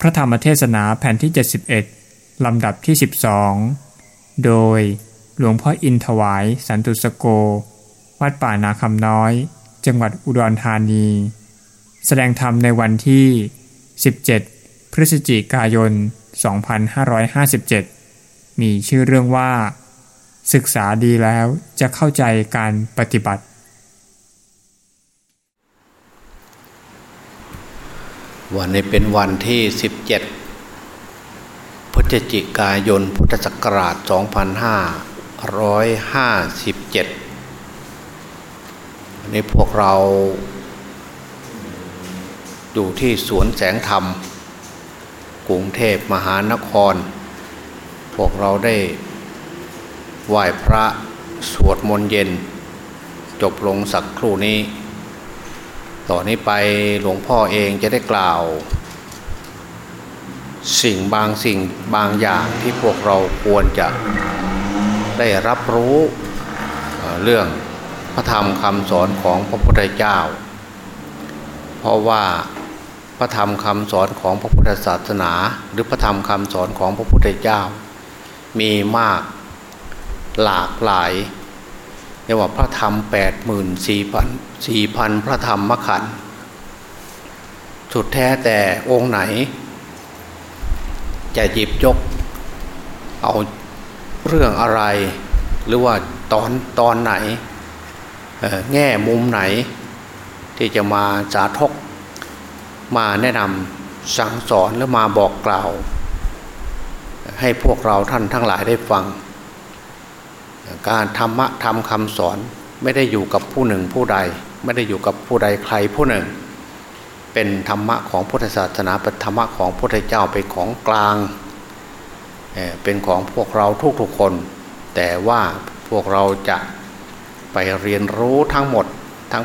พระธรรมเทศนาแผ่นที่ 71 ลำดับที่ 12 โดยหลวงพ่ออินถวายสันตุสโก วัดป่านาคำน้อย จังหวัดอุดรธานี แสดงธรรมในวันที่ 17 พฤศจิกายน 2557 มีชื่อเรื่องว่า ศึกษาดีแล้วจะเข้าใจการปฏิบัติ วันนี้เป็นวันที่ 17 พฤศจิกายน พุทธศักราช 2557วันนี้พวกเราอยู่ที่สวนแสงธรรม กรุงเทพมหานคร พวกเราได้ไหว้พระสวดมนต์เย็น จบลงสักครู่นี้ ต่อนนี้ไปหลวงพ่อเองจะได้กล่าว สิ่งบางสิ่งบางอย่างที่พวกเราควรจะได้รับรู้เรื่องพระธรรมคำสอนของพระพุทธเจ้า เพราะว่าพระธรรมคำสอนของพระพุทธศาสนา หรือพระธรรมคำสอนของพระพุทธเจ้า มีมากหลากหลาย รียกว่าพระธรรมแปดหมื่นสี่พันสี่พันพระธรรมมขันสุดแท้แต่องค์ไหน จะหยิบยก เอาเรื่องอะไร หรือว่าตอนตอนไหน แง่มุมไหน ที่จะมาสาทกมาแนะนำสั่งสอนหรือมาบอกกล่าว ให้พวกเราท่านทั้งหลายได้ฟัง การธรรมะทำคำสอนไม่ได้อยู่กับผู้หนึ่งผู้ใด ไม่ได้อยู่กับผู้ใดใครผู้หนึ่ง เป็นธรรมะของพุทธศาสนาเป็นธรรมะของพระเจ้าเป็นของกลางเป็นของพวกเราทุกๆคน แต่ว่าพวกเราจะไปเรียนรู้ทั้งหมดทั้ง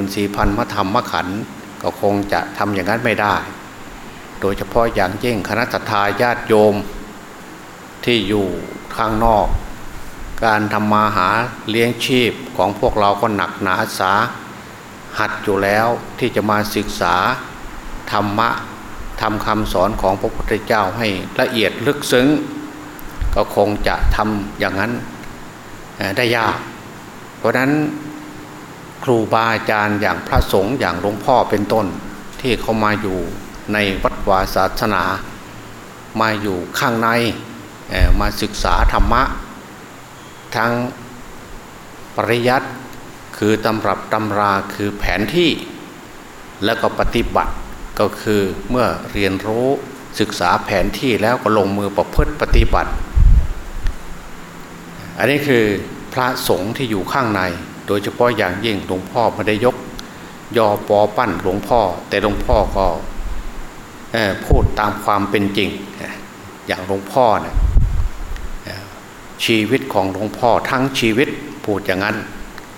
84,000มธรรมมขันธ์ก็คงจะทำอย่างนั้นไม่ได้ โดยเฉพาะอย่างยิ่งคณะทาญาติโยมที่อยู่ข้างนอก การทำมาหาเลี้ยงชีพของพวกเราก็หนักหนาสาหัดอยู่แล้วที่จะมาศึกษาธรรมะทำคำสอนของพระพุทธเจ้าให้ละเอียดลึกซึ้ง ก็คงจะทำอย่างนั้นได้ยาก เพราะนั้นครูบาอาจารย์อย่างพระสงฆ์อย่างหลวงพ่อเป็นต้นที่เขามาอยู่ในวัดวาศาสนา มาอยู่ข้างในมาศึกษาธรรมะ ทั้งปริยัติคือตำรับตำราคือแผนที่ แล้วก็ปฏิบัติก็คือเมื่อเรียนรู้ศึกษาแผนที่แล้วก็ลงมือประพฤติปฏิบัติ อันนี้คือพระสงฆ์ที่อยู่ข้างใน โดยเฉพาะอย่างยิ่งหลวงพ่อไม่ได้ยก ยอปอปั้นหลวงพ่อ แต่หลวงพ่อก็พูดตามความเป็นจริง อย่างหลวงพ่อเนี่ย ชีวิตของหลวงพ่อทั้งชีวิตพูดอย่างนั้น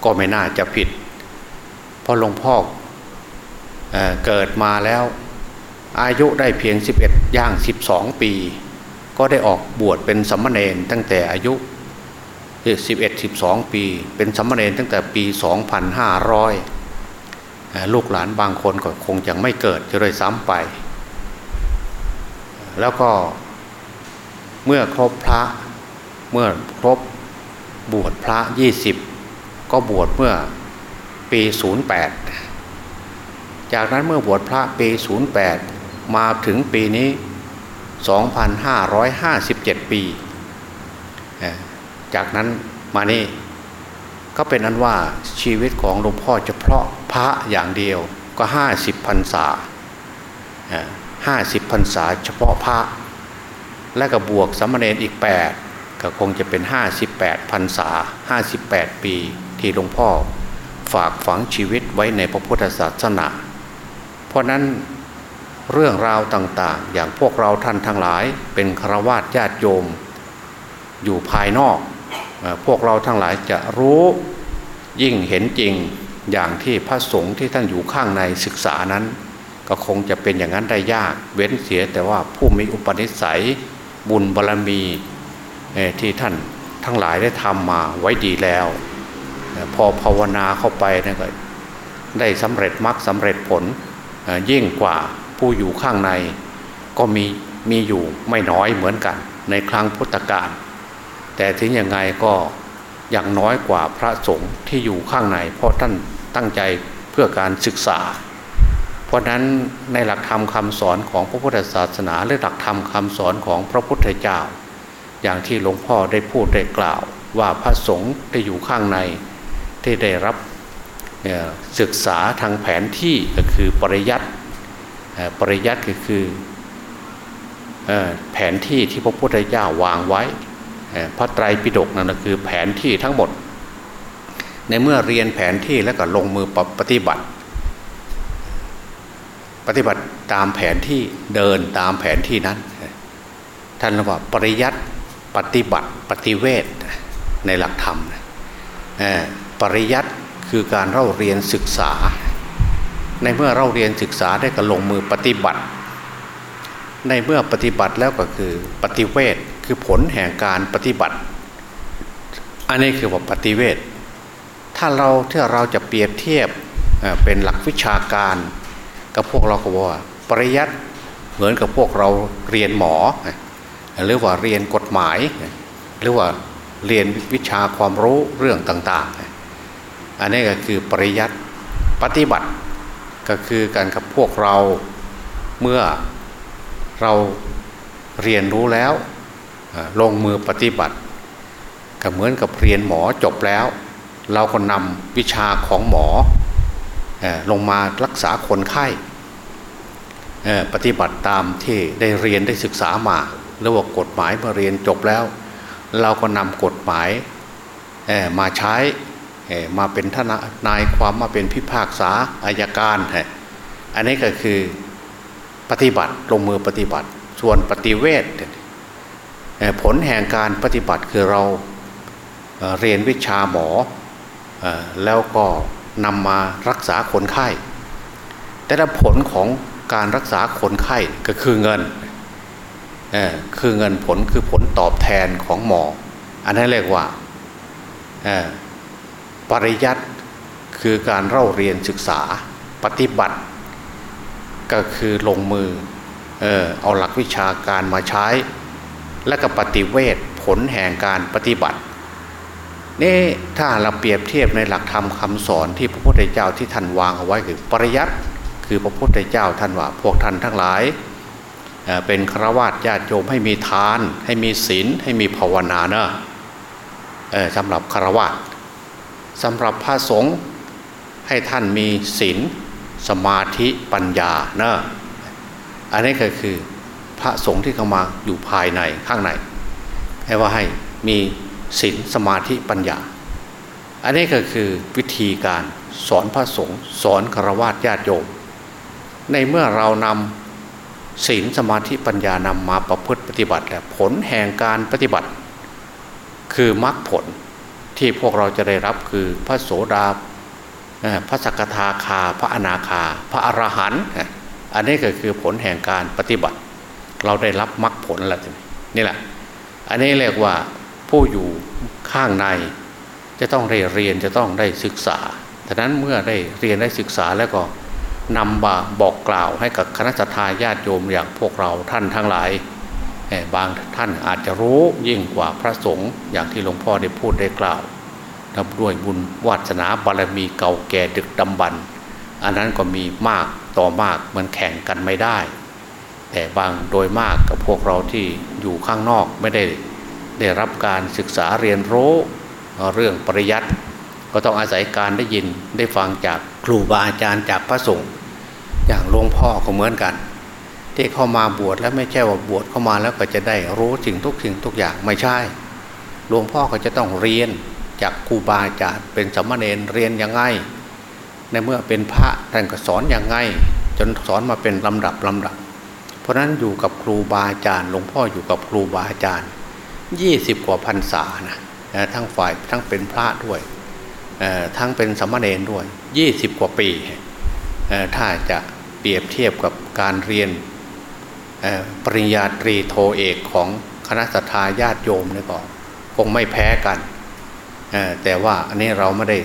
ก็ไม่น่าจะผิด เพราะหลวงพ่อเอเกิดมาแล้ว อายุได้เพียง 11 ย่าง 12 ปี ก็ได้ออกบวชเป็นสัมมาเนนตั้งแต่อายุสิบเอ็ดสิบสองปี เป็นสัมมาเนนตั้งแต่ปีสองพันห้าร้อยลูกหลานบางคนก็คงยังไม่เกิดจะเลยซ้ำไป แล้วก็เมื่อครบพระ เมื่อครบบวชพระยี่สิบก็บวชเมื่อปีศูนย์แปดจากนั้นเมื่อบวชพระปีศูนย์แปดมาถึงปีนี้สองพันห้าร้อยห้าสิบเจ็ดปี จากนั้นมานี่ก็เป็นอันว่าชีวิตของหลวงพ่อเฉพาะพระอย่างเดียวก็ห้าสิบพรรษาห้าสิบพรรษาเฉพาะพระ และก็บวกสมณเณรอีกแปด ก็คงจะเป็นห้าสิบแปดพรรษาห้าสิบแปดปีที่หลวงพ่อฝากฝังชีวิตไว้ในพระพุทธศาสนา เพราะนั้นเรื่องราวต่างๆ อย่างพวกเราท่านทั้งหลายเป็นฆรวาสญาติโยม อยู่ภายนอก พวกเราทั้งหลายจะรู้ยิ่งเห็นจริงอย่างที่พระสงฆ์ที่ท่านอยู่ข้างในศึกษานั้น ก็คงจะเป็นอย่างนั้นได้ยาก เว้นเสียแต่ว่าผู้มีอุปนิสัยบุญบารรมี ที่ท่านทั้งหลายได้ทำมาไว้ดีแล้ว พอภาวนาเข้าไปนะก็ได้สำเร็จมรรคสำเร็จผลยิ่งกว่าผู้อยู่ข้างใน ก็มีมีอยู่ไม่น้อยเหมือนกัน ในครั้งพุทธกาลแต่ถึงยังไงก็อย่างน้อยกว่าพระสงฆ์ที่อยู่ข้างใน เพราะท่านตั้งใจเพื่อการศึกษา เพราะนั้นในหลักธรรมคำสอนของพระพุทธศาสนาและหลักธรรมคำสอนของพระพุทธเจ้า อย่างที่หลวงพ่อได้พูดได้กล่าว ว่าพระสงฆ์ได้อยู่ข้างในที่ได้รับศึกษาทางแผนที่ก็คือปริยัติปริยัติก็คือแผนที่ที่พระพุทธเจ้าวางไว้พระไตรปิฎกนั่นคือแผนที่ทั้งหมด ในเมื่อเรียนแผนที่แล้วก็ลงมือปฏิบัติ ปฏิบัติตามแผนที่เดินตามแผนที่นั้นท่านเรียกว่าปริยัติ ปฏิบัติปฏิเวทในหลักธรรมปริยัติคือการเราเรียนศึกษา ในเมื่อเราเรียนศึกษาได้ก็ลงมือปฏิบัติ ในเมื่อปฏิบัติแล้วก็คือปฏิเวทคือผลแห่งการปฏิบัติ อันนี้คือว่าปฏิเวทถ้าเราถ้าเราจะเปรียบเทียบเป็นหลักวิชาการ กับพวกเราก็ว่าปริยัติเหมือนกับพวกเราเรียนหมอ หรือว่าเรียนกฎหมาย หรือว่าเรียนวิชาความรู้เรื่องต่างๆ อันนี้ก็คือปริยัติปฏิบัติก็คือการกับพวกเราเมื่อเราเรียนรู้แล้วลงมือปฏิบัติ ก็เหมือนกับเรียนหมอจบแล้ว เราก็นำวิชาของหมอลงมารักษาคนไข้ปฏิบัติตามที่ได้เรียนได้ศึกษามา หรือว่ากฎหมายเมื่อเรียนจบแล้ว เราก็นำกฎหมายมาใช้มาเป็นทนายความมาเป็นพิพากษาอายการ อันนี้ก็คือปฏิบัติลงมือปฏิบัติ ส่วนปฏิเวทผลแห่งการปฏิบัติคือเราเรียนวิชาหมอแล้วก็นำมารักษาคนไข้ แต่ละผลของการรักษาคนไข้ก็คือเงิน คือเงินผลคือผลตอบแทนของหมอ อันนั้นเรียกว่าปริยัติคือการเล่าเรียนศึกษาปฏิบัติ ก็คือลงมือเออเอาหลักวิชาการมาใช้ และก็ปฏิเวทผลแห่งการปฏิบัตินี่ถ้าเราเปรียบเทียบในหลักธรรมคาสอนที่พระพุทธเจ้าที่ท่านวางเอาไว้คือปริยัติคือพระพุทธเจ้าท่านว่าพวกท่านทั้งหลาย เป็นฆราวาสญาติโยมให้มีทาน ให้มีศีลให้มีภาวนาเนอะสำหรับฆราวาสสำหรับพระสงฆ์ให้ท่านมีศีลสมาธิปัญญาเนอะอันนี้ก็คือพระสงฆ์ที่เข้ามาอยู่ภายในข้างในให้ว่าให้มีศีลสมาธิปัญญา อันนี้ก็คือวิธีการสอนพระสงฆ์สอนฆราวาสญาติโยม ในเมื่อเรานำ ศีลสมาธิปัญญานำมาประพฤติปฏิบัติแล้วผลแห่งการปฏิบัติ คือมรรคผลที่พวกเราจะได้รับคือพระโสดาพระสกทาคา พระอนาคา พระอรหันต์อันนี้ก็คือผลแห่งการปฏิบัติ เราได้รับมรรคผลแล้วนี่แหละ อันนี้เรียกว่าผู้อยู่ข้างในจะต้องได้เรียนจะต้องได้ศึกษาดังนั้นเมื่อได้เรียนได้ศึกษาแล้วก็ นำบาบอกกล่าวให้กับคณะทาญาติโยมอย่างพวกเราท่านทั้งหลาย บางท่านอาจจะรู้ยิ่งกว่าพระสงฆ์อย่างที่หลวงพ่อได้พูดได้กล่าวนับด้วยบุญวาสนาบารมีเก่าแก่ดึกดำบรรอันนั้นก็มีมากต่อมากมันแข่งกันไม่ได้ แต่บางโดยมากกับพวกเราที่อยู่ข้างนอกไม่ได้ได้รับการศึกษาเรียนรู้เรื่องปริยัติก็ต้องอาศัยการได้ยินได้ฟังจากครูบาอาจารย์จากพระสงฆ์ อย่างหลวงพ่อก็เหมือนกัน ที่เข้ามาบวชแล้วไม่ใช่ว่าบวชเข้ามาแล้วก็จะได้รู้สิ่งทุกสิ่งทุกอย่างไม่ใช่หลวงพ่อก็จะต้องเรียนจากครูบาอาจารย์เป็นสมณเณรเรียนยังไง ในเมื่อเป็นพระท่านก็สอนอย่างไง จนสอนมาเป็นลำดับลำดับ เพราะนั้นอยู่กับครูบาอาจารย์หลวงพ่ออยู่กับครูบาอาจารย์ยี่สิบกว่าพรรษานะทั้งฝ่ายทั้งเป็นพระด้วยทั้งเป็นสมณเณรด้วยยี่สิบกว่าปีถ้าจะ เปรียบเทียบกับการเรียนปริญญาตรีโทเอกของคณะสัตยาญาติโยมนี่ก็คงไม่แพ้กัน แต่ว่าอันนี้เราไม่ได้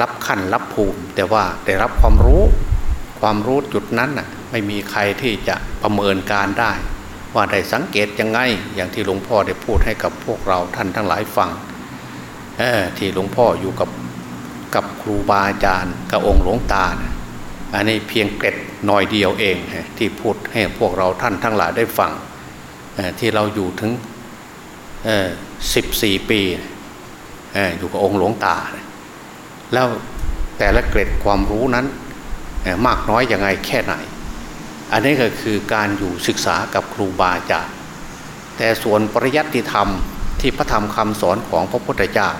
รับขั้นรับภูมิ แต่ว่าได้รับความรู้ความรู้จุดนั้นน่ะไม่มีใครที่จะประเมินการได้ ว่าได้สังเกตยังไงอย่างที่หลวงพ่อได้พูดให้กับพวกเราท่านทั้งหลายฟังที่หลวงพ่ออยู่กับกับครูบาอาจารย์กับองค์หลวงตานะอันนี้เพียงเกร็ด หน่อยเดียวเองที่พูดให้พวกเราท่านทั้งหลายได้ฟังที่เราอยู่ถึงสิบสี่ปีอยู่กับองค์หลวงตา แล้วแต่ละเกร็ดความรู้นั้นมากน้อยยังไงแค่ไหน อันนี้ก็คือการอยู่ศึกษากับครูบาอาจารย์แต่ส่วนปริยัติธรรมที่พระธรรมคำสอนของพระพุทธเจ้า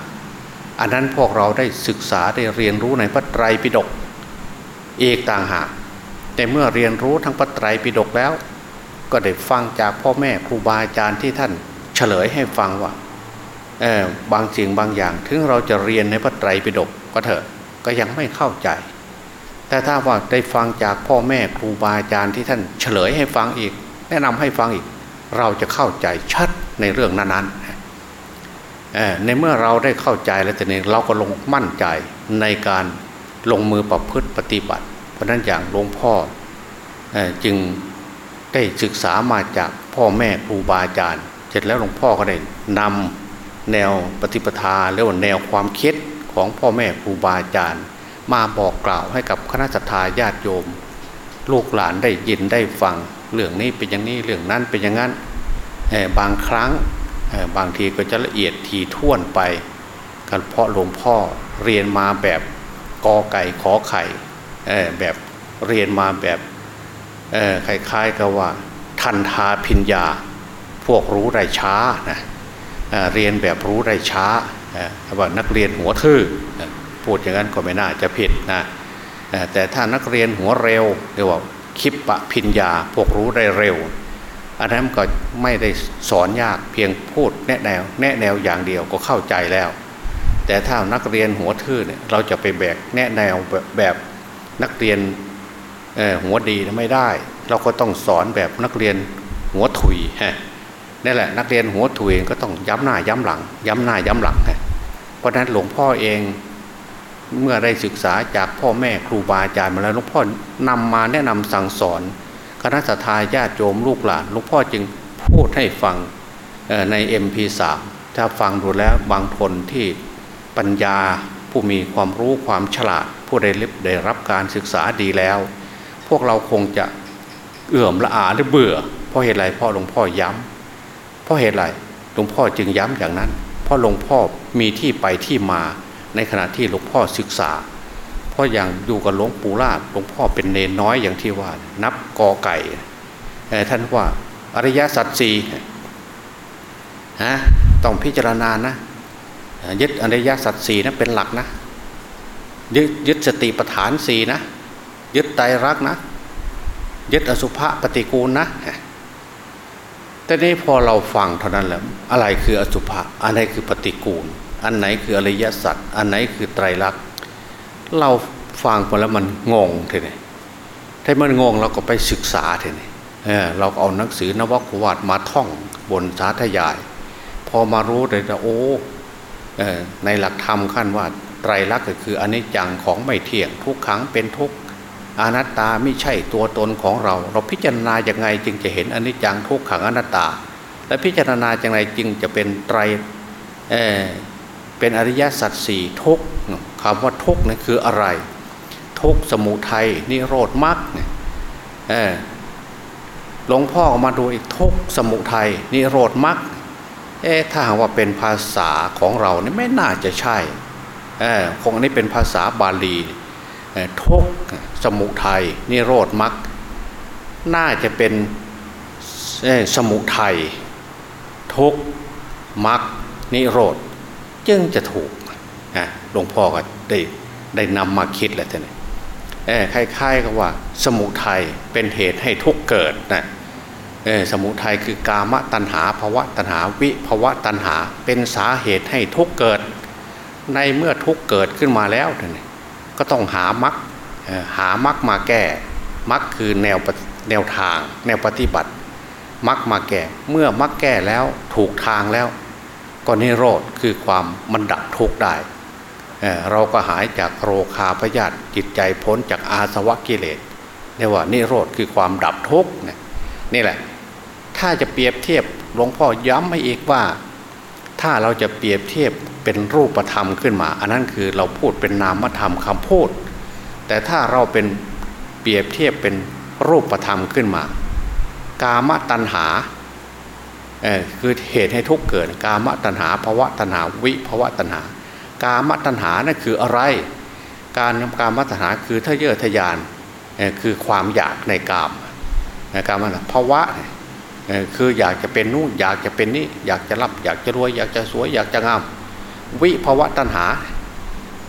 อันนั้นพวกเราได้ศึกษาได้เรียนรู้ในพระไตรปิฎกเอกต่างหาก แต่เมื่อเรียนรู้ทั้งพระไตรปิฎกแล้ว ก็ได้ฟังจากพ่อแม่ครูบาอาจารย์ที่ท่านเฉลยให้ฟังว่าบางสิ่งบางอย่างถึงเราจะเรียนในพระไตรปิฎกก็เถอะก็ยังไม่เข้าใจ แต่ถ้าว่าได้ฟังจากพ่อแม่ครูบาอาจารย์ที่ท่านเฉลยให้ฟังอีก แนะนำให้ฟังอีก เราจะเข้าใจชัดในเรื่องนั้นๆในเมื่อเราได้เข้าใจแล้วแต่นี้เราก็ลงมั่นใจในการลงมือประพฤติปฏิบัติ ราะนั้นอย่างหลวงพ่อจึงได้ศึกษามาจากพ่อแม่ครูบาอาจารย์ เสร็จแล้วหลวงพ่อก็ได้นำแนวปฏิปทาหรือว่าแนวความคิดของพ่อแม่ครูบาอาจารย์ มาบอกกล่าวให้กับคณะสัตยาญาติโยม ลูกหลานได้ยินได้ฟัง เรื่องนี้เป็นอย่างนี้เรื่องนั้นเป็นอย่างนั้นบางครั้งบางทีก็จะละเอียดทีท่วนไปกันเพราะหลวงพ่อเรียนมาแบบกอไก่ขอไข่ แบบเรียนมาแบบคล้ายๆกับว่า ทันทาพิญญา พวกรู้ได้ช้านะเรียนแบบรู้ได้ช้าว่านักเรียนหัวทื่อพูดอย่างนั้นก็ไม่น่าจะผิดนะแต่ถ้านักเรียนหัวเร็วเรียกว่าคิปปะพิญญา พวกรู้ได้เร็ว อันนั้นก็ไม่ได้สอนยากเพียงพูดแนะแนวแนะแนวอย่างเดียวก็เข้าใจแล้ว แต่ถ้านักเรียนหัวทื่อเนี่ยเราจะไปแบกแนะแนวแบบ นักเรียนหัวดีไม่ได้ เราก็ต้องสอนแบบนักเรียนหัวถุยฮะนี่แหละนักเรียนหัวถุยก็ต้องย้ำหน้าย้ำหลัง ย้ำหน้าย้ำหลังฮะเพราะนั้นหลวงพ่อเองเมื่อได้ศึกษาจากพ่อแม่ครูบาอาจารย์มาแล้วหลวงพ่อนำมาแนะนำสั่งสอนคณะสัตยาญาติโยมลูกหลานหลวงพ่อจึงพูดให้ฟังใน MP3 ถ้าฟังดูแล้วบางคนที่ปัญญา ผู้มีความรู้ความฉลาด ผู้ได้ได้รับการศึกษาดีแล้ว พวกเราคงจะเอื่อมละอาหรือเบื่อ เพราะเหตุไรพ่อหลวงพ่อย้ำเพราะเหตุไรหลวงพ่อจึงย้ำอย่างนั้น เพราะหลวงพ่อมีที่ไปที่มาในขณะที่หลวงพ่อศึกษา เพราะอย่างอยู่กับหลวงปู่ลาดหลวงพ่อเป็นเนนน้อยอย่างที่ว่า นับกอไก่ท่านว่าอริยสัจสี่ฮะต้องพิจารณานะ ยึดอริยสัจสี่นะเป็นหลักนะยึดยึดสติปัฏฐานสี่นะ ยึดไตรรักนะ ยึดอสุภะปฏิกูลนะแต่นี้พอเราฟังเท่านั้นแหละอะไรคืออสุภะอะไรคือปฏิกูล อันไหนคืออริยสัจอันไหนคือไตรลักษณ์เราฟังไปแล้วมันงงทีนี้ถ้ามันงงเราก็ไปศึกษาทีนี้เเราเอาหนังสือนวกวัตมาท่องบนสาธยาย พอมารู้เลยว่าโอ้ ในหลักธรรมขั้นว่าไตรลักษณ์ก็คืออนิจจังของไม่เที่ยงทุกขังเป็นทุกอนัตตาไม่ใช่ตัวตนของเรา เราพิจารณาอย่างไงจึงจะเห็นอนิจจังทุกขังอนัตตา และพิจารณาอย่างไรจึงจะเป็นไตรเป็นอริยสัจสี่ทุกคำว่าทุกนี่คืออะไร ทุกสมุทัยนิโรธมรรคเนี่ยหลวงพ่อมาดูอีกทุกสมุทัยนิโรธมรรค เอ๊ถ้าหากว่าเป็นภาษาของเราเนี่ยไม่น่าจะใช่คงนี้เป็นภาษาบาลีทุกสมุทัยนิโรธมรรคน่าจะเป็นสมุทัยทุกมรรคนิโรธ จึงจะถูกนะหลวงพ่อก็ได้ได้นำมาคิดแหละท่านคล้ายๆกับว่า สมุทัยเป็นเหตุให้ทุกเกิดนะ สมุทัยคือกามตัณหาภวะตัณหาวิภวะตัณหาเป็นสาเหตุให้ทุกเกิด ในเมื่อทุกเกิดขึ้นมาแล้วนี่ก็ต้องหามักหามักมาแก้มักคือแนวแนวทาง แนวปฏิบัติมักมาแก้เมื่อมักแก้แล้วถูกทางแล้ว ก็นิโรธคือความมันดับทุกข์ได้เเราก็หายจากโรคาพยาธิจิตใจพ้นจากอาสวะกิเลสเรียกว่านิโรธคือความดับทุกข์นี่แหละ ถ้าจะเปรียบเทียบหลวงพ่อย้ำให้อีกว่า ถ้าเราจะเปรียบเทียบเป็นรูปธรรมขึ้นมา อันนั้นคือเราพูดเป็นนามธรรมคำพูด แต่ถ้าเราเป็นเปรียบเทียบเป็นรูปธรรมขึ้นมา กามตัณหาเออคือเหตุให้ทุกเกิด กามตัณหาภาวะตัณหาวิภาวะตัณหา กามตัณหานั่นคืออะไร การกามตัณหาคือทะเยอทะยานคือความอยากในกามกามภาวะ คืออยากจะเป็นนู่นอยากจะเป็นนี่อยากจะรับอยากจะรวย อยากจะสวย อยากจะงาม วิภาวะตัณหา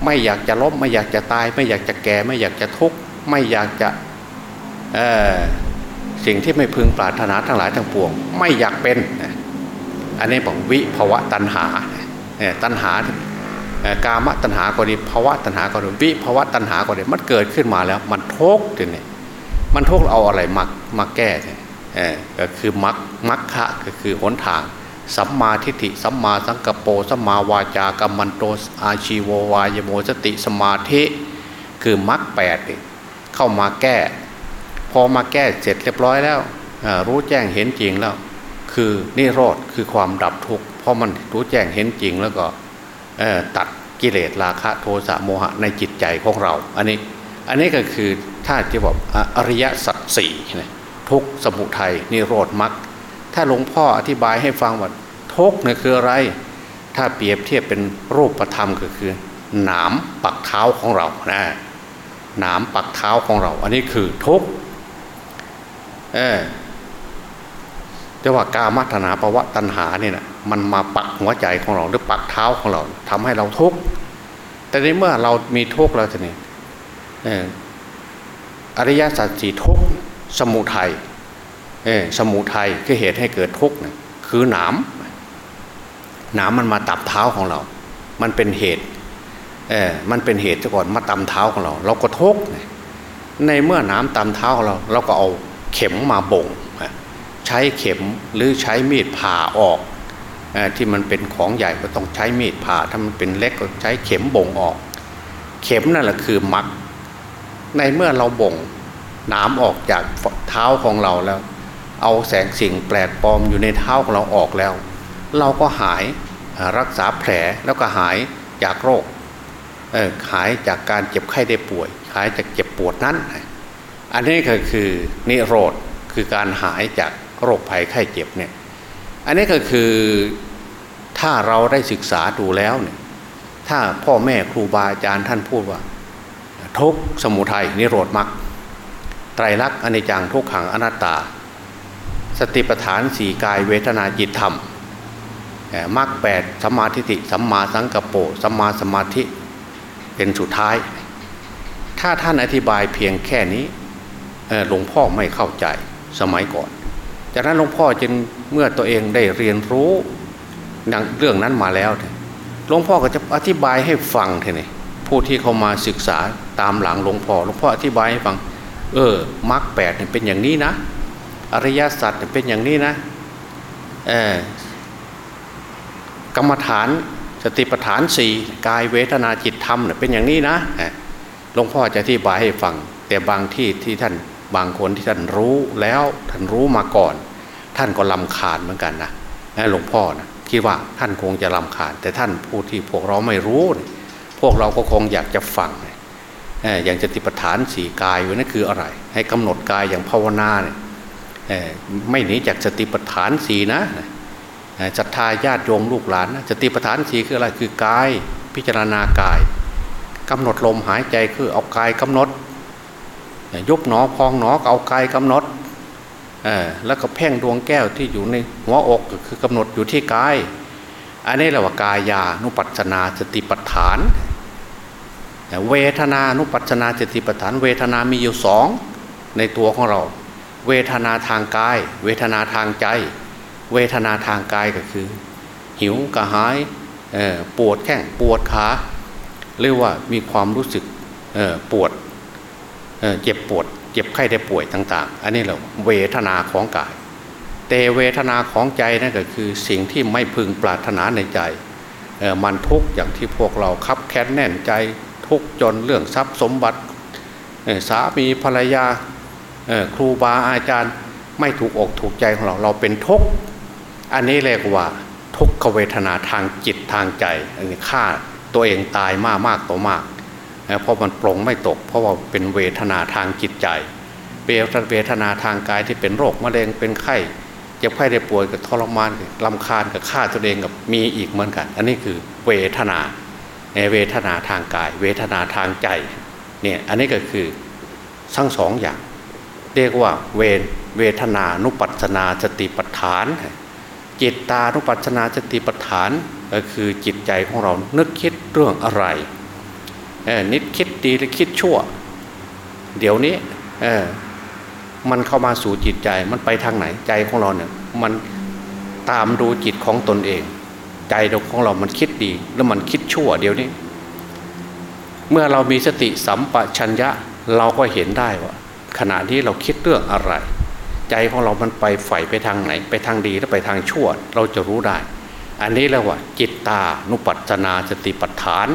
ไม่อยากจะล้มไม่อยากจะตาย ไม่อยากจะแก่ไม่อยากจะทุกข์ไม่อยากจะสิ่งที่ไม่พึงปรารถนาทั้งหลายทั้งปวง ไม่อยากเป็น อันนี้บอกวิภาวะตัณหาตัณหากามตัณหาก็ดีภาวะตัณหาก็ดีวิภาวะตัณหาก็ดีมันเกิดขึ้นมาแล้ว มันทุกข์ทีนี้มันทุกข์เอาอะไรมามาแก้ ก็คือมักมักคะก็คือหนทาง สัมมาทิฏฐิสัมมาสังกปรสัมมาวาจากัมมันโตอาชีววายโมสติสมาธิคือมักแปดเข้ามาแก้ พอมาแก้เสร็จเรียบร้อยแล้วรู้แจ้งเห็นจริงแล้ว คือนิโรธคือความดับทุกข์เพราะมันรู้แจ้งเห็นจริงแล้วก็ตัดกิเลสราคะโทสะโมหะในจิตใจของเรา อันนี้อันนี้ก็คือถ้าที่บอกอริยสัจสี่ ทุกสมุทัยนิโรธมรรคถ้าหลวงพ่ออธิบายให้ฟังว่าทุกเนี่ยคืออะไร ถ้าเปรียบเทียบเป็นรูปธรรมก็คือหนามปักเท้าของเรานะหนามปักเท้าของเรา อันนี้คือทุกเออจะว่ากามัตนาภวะตัณหาเนี่ยนะมันมาปักหัวใจของเราหรือปักเท้าของเราทำให้เราทุกข์แต่ในเมื่อเรามีทุกข์แล้วทีนี้อริยสัจสี่ทุกข์ สมุทัยเออสมุทัยคือเหตุให้เกิดทุกข์คือหนามหนามมันมาตับเท้าของเรา มันเป็นเหตุเออมันเป็นเหตุซะก่อนมาตำเท้าของเรา เราก็ทุกข์ในเมื่อน้ำตำเท้าของเรา เราก็เอาเข็มมาบ่งใช้เข็มหรือใช้มีดผ่าออกที่มันเป็นของใหญ่ก็ต้องใช้มีดผ่า ถ้ามันเป็นเล็กก็ใช้เข็มบ่งออก เข็มนั่นแหละคือมัก ในเมื่อเราบ่ง น้ำออกจากเท้าของเราแล้ว เอาแสงสิ่งแปลกปลอมอยู่ในเท้าของเราออกแล้ว เราก็หายรักษาแผลแล้วก็หายจากโรคหายจากการเจ็บไข้ได้ป่วย หายจากเจ็บปวดนั้น อันนี้ก็คือนิโรธคือการหายจากโรคภัยไข้เจ็บเนี่ยอันนี้ก็คือถ้าเราได้ศึกษาดูแล้วเนี่ยถ้าพ่อแม่ครูบาอาจารย์ท่านพูดว่า ทุกสมุทัยนิโรธมรรค รลักษณ์อนิจจังทุกขังอนัตตา สติปัฏฐานสีกายเวทนาจิตธรรมมรรคแปดสัมมาทิฏฐิสัมมาสังกปรสัมมาสมาธิเป็นสุดท้าย ถ้าท่านอธิบายเพียงแค่นี้หลวงพ่อไม่เข้าใจสมัยก่อน จากนั้นหลวงพ่อจึงเมื่อตัวเองได้เรียนรู้เรื่องนั้นมาแล้วหลวงพ่อก็จะอธิบายให้ฟังทีนี้ผู้ที่เขามาศึกษาตามหลังหลวงพ่อหลวงพ่ออธิบายให้ฟัง เออมรรคแปดเนี่ยเป็นอย่างนี้นะ อริยสัจเนี่ยเป็นอย่างนี้นะเออกรรมฐานสติปัฏฐานสี่กายเวทนาจิตธรรมเนี่ยเป็นอย่างนี้นะหลวงพ่อจะอธิบายให้ฟัง แต่บางที่ที่ท่านบางคนที่ท่านรู้แล้วท่านรู้มาก่อน ท่านก็ลำคาญเหมือนกันนะหลวงพ่อนะคิดว่าท่านคงจะลำคาญ แต่ท่านผู้ที่พวกเราไม่รู้ พวกเราก็คงอยากจะฟัง อย่างสติปัฏฐานสี่กายนั่นคืออะไร ให้กำหนดกายอย่างภาวนาเนี่ยไม่หนีจากสติปัฏฐานสีนะศรัทธาญาติโยมลูกหลานนะสติปัฏฐานสีคืออะไรคือกายพิจารณากายกำหนดลมหายใจคือเอากายกำหนดยุบหนอพองหนอเอากายกำหนดแล้วก็เพ่งดวงแก้วที่อยู่ในหัวอกคือกำหนดอยู่ที่กาย อันนี้เรียกว่ากายานุปัสนาสติปัฏฐาน เวทนานุปัสนาสติปัฏฐาน เวทนามีอยู่สองในตัวของเรา เวทนาทางกาย เวทนาทางใจ เวทนาทางกายก็คือ หิวกระหายปวดแข้งปวดขาเรียกว่ามีความรู้สึกปวดเจ็บปวด เจ็บไข้ได้ป่วยต่าง ๆ อันนี้เราเวทนาของกาย แต่เวทนาของใจนั่นก็คือสิ่งที่ไม่พึงปรารถนาในใจมันทุกข์อย่างที่พวกเราคับแค้นแน่นใจ ทุกจนเรื่องทรัพย์สมบัติสามีภรรยาครูบาอาจารย์ไม่ถูกอกถูกใจของเราเราเป็นทุกข์อันนี้เรียกว่าทุกขเวทนาทางจิตทางใจฆ่าตัวเองตายมากมากต่อมากเพราะมันปรงไม่ตก เพราะว่าเป็นเวทนาทางจิตใจเปรียบเวทนาทางกายที่เป็นโรคมะเร็งเป็นไข้จ็บไข้ได้ป่วยกับทรมานลำคาญกับฆ่าตัวเองกับมีอีกเหมือนกัน อันนี้คือเวทนา เวทนาทางกาย เวทนาทางใจเนี่ยอันนี้ก็คือทั้งสองอย่าง เรียกว่าเวเวทนานุปัสนาสติปัฏฐาน จิตตานุปัสนาสติปัฏฐานก็คือจิตใจของเรานึกคิดเรื่องอะไรนิดคิดดีหรือคิดชั่ว เดี๋ยวนี้มันเข้ามาสู่จิตใจมันไปทางไหนใจของเราเนี่ยมันตามดูจิตของตนเอง ใจของเรามันคิดดีแล้วมันคิดชั่วเดี๋ยวนี้ เมื่อเรามีสติสัมปชัญญะเราก็เห็นได้ว่า ขณะที่เราคิดเรื่องอะไร ใจของเรามันไปใฝ่ไปทางไหน ไปทางดีหรือไปทางชั่ว เราจะรู้ได้ อันนี้เรียกว่า จิตตานุปัสนาสติปัฏฐาน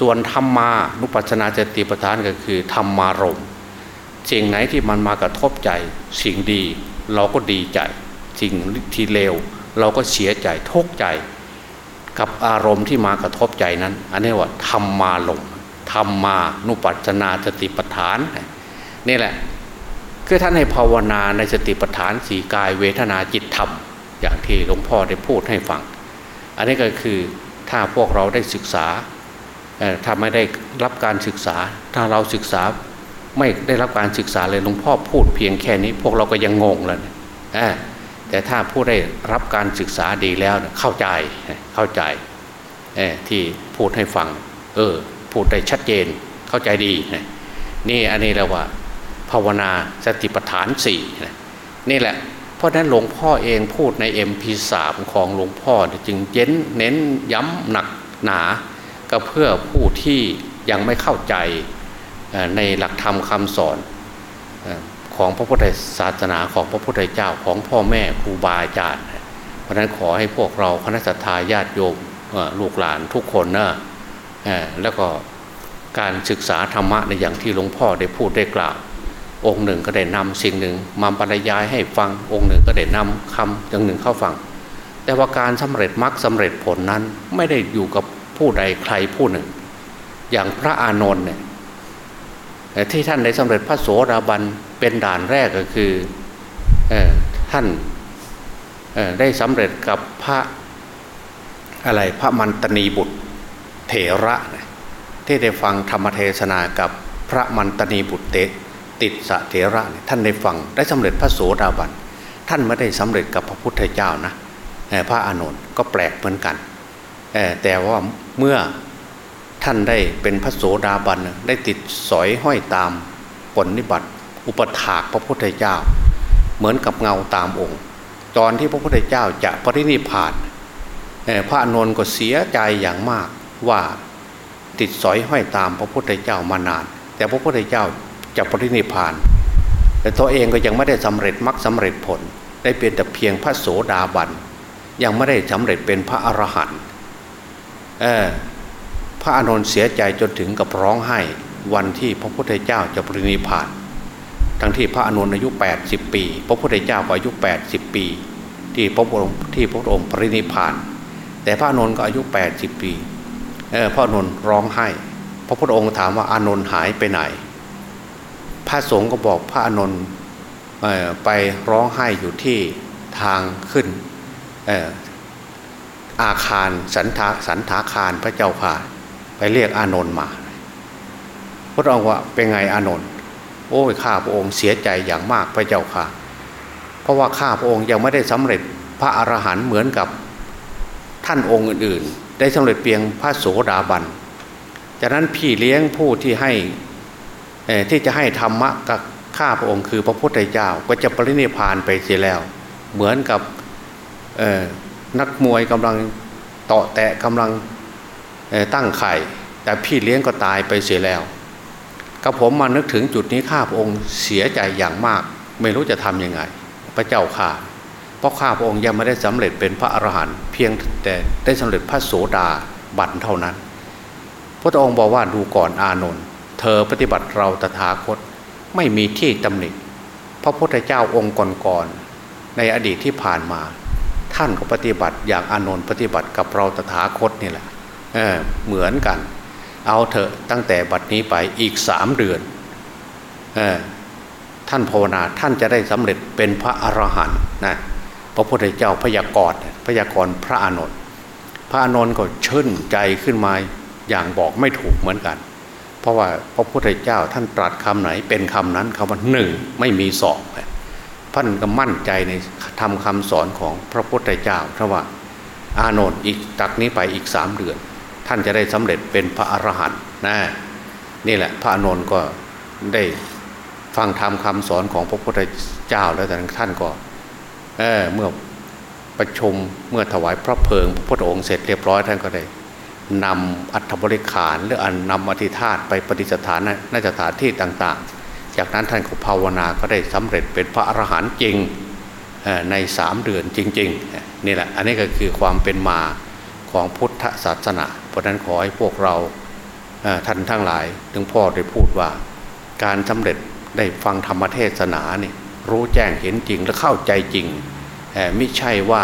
ส่วนธรรมานุปัสนาสติปัฏฐานก็คือธรรมารมสิ่งไหนที่มันมากระทบใจ สิ่งดี เราก็ดีใจ สิ่งที่เลวเราก็เสียใจทุกใจ กับอารมณ์ที่มากระทบใจนั้น อันนี้ว่าธรรมาลมธรรมานุปัสนาสติปัฏฐาน นี่แหละ คือท่านให้ภาวนาในสติปัฏฐานสีกายเวทนาจิตธรรม อย่างที่หลวงพ่อได้พูดให้ฟัง อันนี้ก็คือถ้าพวกเราได้ศึกษาถ้าไม่ได้รับการศึกษา ถ้าเราศึกษาไม่ได้รับการศึกษาเลยหลวงพ่อพูดเพียงแค่นี้ พวกเราก็ยังงงเลย แต่ถ้าผู้ได้รับการศึกษาดีแล้วเข้าใจเข้าใจที่พูดให้ฟัง เออ พูดได้ชัดเจนเข้าใจดี นี่อันนี้แล้วว่า ภาวนาสติปัฏฐานสี่นี่แหละ เพราะนั้นหลวงพ่อเองพูดใน MP3 ของหลวงพ่อจึงเย็นเน้นย้ำหนักหนา ก็เพื่อผู้ที่ยังไม่เข้าใจในหลักธรรมคำสอน ของพระพุทธศาสนาของพระพุทธเจ้าของพ่อแม่ครูบาอาจารย์ เพราะนั้นขอให้พวกเราคณะสัตยาญาติโยมลูกหลานทุกคนนะแล้วก็การศึกษาธรรมะในอย่างที่หลวงพ่อได้พูดได้กล่าว องค์หนึ่งก็ได้นำสิ่งหนึ่งมาบรรยายให้ฟังองค์หนึ่งก็ได้นำคำอย่างหนึ่งเข้าฟัง แต่ว่าการสำเร็จมรรคสาเร็จผลนั้นไม่ได้อยู่กับผู้ใดใครผู้หนึ่ง อย่างพระอานนท์เนี่ย ที่ท่านได้สำเร็จพระโสดาบันเป็นด่านแรกก็คือท่านได้สำเร็จกับพระอะไรพระมันตนีบุตรเถระที่ได้ฟังธรรมเทศนากับพระมันตนีบุตรเตติดสะเถระท่านได้ฟังได้สำเร็จพระโสดาบันท่านไม่ได้สำเร็จกับพระพุทธเจ้านะพระอานนท์ก็แปลกเหมือนกันแต่ว่าเมื่อ ท่านได้เป็นพระโสดาบันได้ติดสอยห้อยตามผลนิบัติอุปถากพระพุทธเจ้า เหมือนกับเงาตามองค์ ตอนที่พระพุทธเจ้าจะปรินิพานพระนนท์ก็เสียใจอย่างมากว่าติดสอยห้อยตามพระพุทธเจ้ามานาน แต่พระพุทธเจ้าจะปรินิพาน แต่ตัวเองก็ยังไม่ได้สำเร็จมรรคสาเร็จผล ได้เป็นแต่เพียงพระโสดาบันยังไม่ได้สำเร็จเป็นพระอรหันต์พ ระอานนท์เสียใจจนถึงกับร้องไห้วันที่พระพุทธเจ้าจะปรินิพาน ทั้งที่พระอานนท์อายุ 80 ปี พระพุทธเจ้าก็อายุ 80 ปี ที่พระองค์ที่พระองค์ปรินิพาน แต่พระอานนท์ก็อายุ 80 ปีพระอานนท์ร้องไห้ พระพุทธองค์ถามว่าอานนท์หายไปไหน พระสงฆ์ก็บอกพระอานนท์ไปร้องไห้อยู่ที่ทางขึ้นอาคารสันทาสันทาคารพระเจ้าค่ะ เรียกอานนท์มาพระองค์ว่าเป็นไงอานนท์โอ้ยข้าพระองค์เสียใจอย่างมากพระเจ้าค่ะ เพราะว่าข้าพระองค์ยังไม่ได้สำเร็จพระอรหันต์เหมือนกับท่านองค์อื่น ๆ ได้สำเร็จเพียงพระโสดาบันจากนั้นพี่เลี้ยงผู้ที่ให้ที่จะให้ธรรมะกับข้าพระองค์คือพระพุทธเจ้าก็จะปรินิพานไปเสียแล้ว เหมือนกับนักมวยกำลังตาะแตะกำลัง ตั้งไข่ แต่พี่เลี้ยงก็ตายไปเสียแล้วก็ผมมานึกถึงจุดนี้ข้าพระองค์เสียใจอย่างมาก ไม่รู้จะทำยังไง พระเจ้าข่าเพราะข้าพระองค์ยังไม่ได้สำเร็จเป็นพระอรหันต์เพียงแต่ได้สำเร็จพระโสดาบันเท่านั้น พระองค์บอกว่าดูก่อนอานนท์เธอปฏิบัติเราตถาคตไม่มีที่ตำหนิพระพุทธเจ้าองค์ก่อนๆในอดีตที่ผ่านมา ท่านก็ปฏิบัติอย่างอานนท์ปฏิบัติกับเราตถาคตนี่แหละ เเหมือนกัน เอาเถอะตั้งแต่บัดนี้ไปอีกสามเดือนอท่านภาวนาท่านจะได้สำเร็จเป็นพระอรหันต์นะพระพุทธเจ้าพยากรณ์พยากรณ์พระอานนท์พระอานนท์ก็ชื่นใจขึ้นมาอย่างบอกไม่ถูกเหมือนกัน เพราะว่าพระพุทธเจ้าท่านตรัสคำไหนเป็นคำนั้นคำว่าหนึ่งไม่มีสองท่านก็มั่นใจในทำคำสอนของพระพุทธเจ้าเพราะว่าอานนท์อีกจากนี้ไปอีกสามเดือน ท่านจะได้สำเร็จเป็นพระอรหันต์นะนี่แหละพระอนนท์ก็ได้ฟังธรรมคาสอนของพระพุทธเจ้าแล้วแต่ท่านก็เเมื่อประชุมเมื่อถวายพระเพลิงพระพุทธองค์เสร็จเรียบร้อยท่านก็ได้นำอัฐบริขารหรืออันนำอธิธาตไปปฏิสถานในสถานที่ต่างๆ จากนั้นท่านก็ภาวนาก็ได้สำเร็จเป็นพระอรหันต์จริงในสามเดือนจริงๆนี่แหละอันนี้ก็คือความเป็นมาของพุทธศาสนา เพราะนั้นขอให้พวกเราท่านทั้งหลายถึงพ่อได้พูดว่า การสำเร็จได้ฟังธรรมเทศนาเนี่ยรู้แจ้งเห็นจริงและเข้าใจจริงไม่ใช่ว่า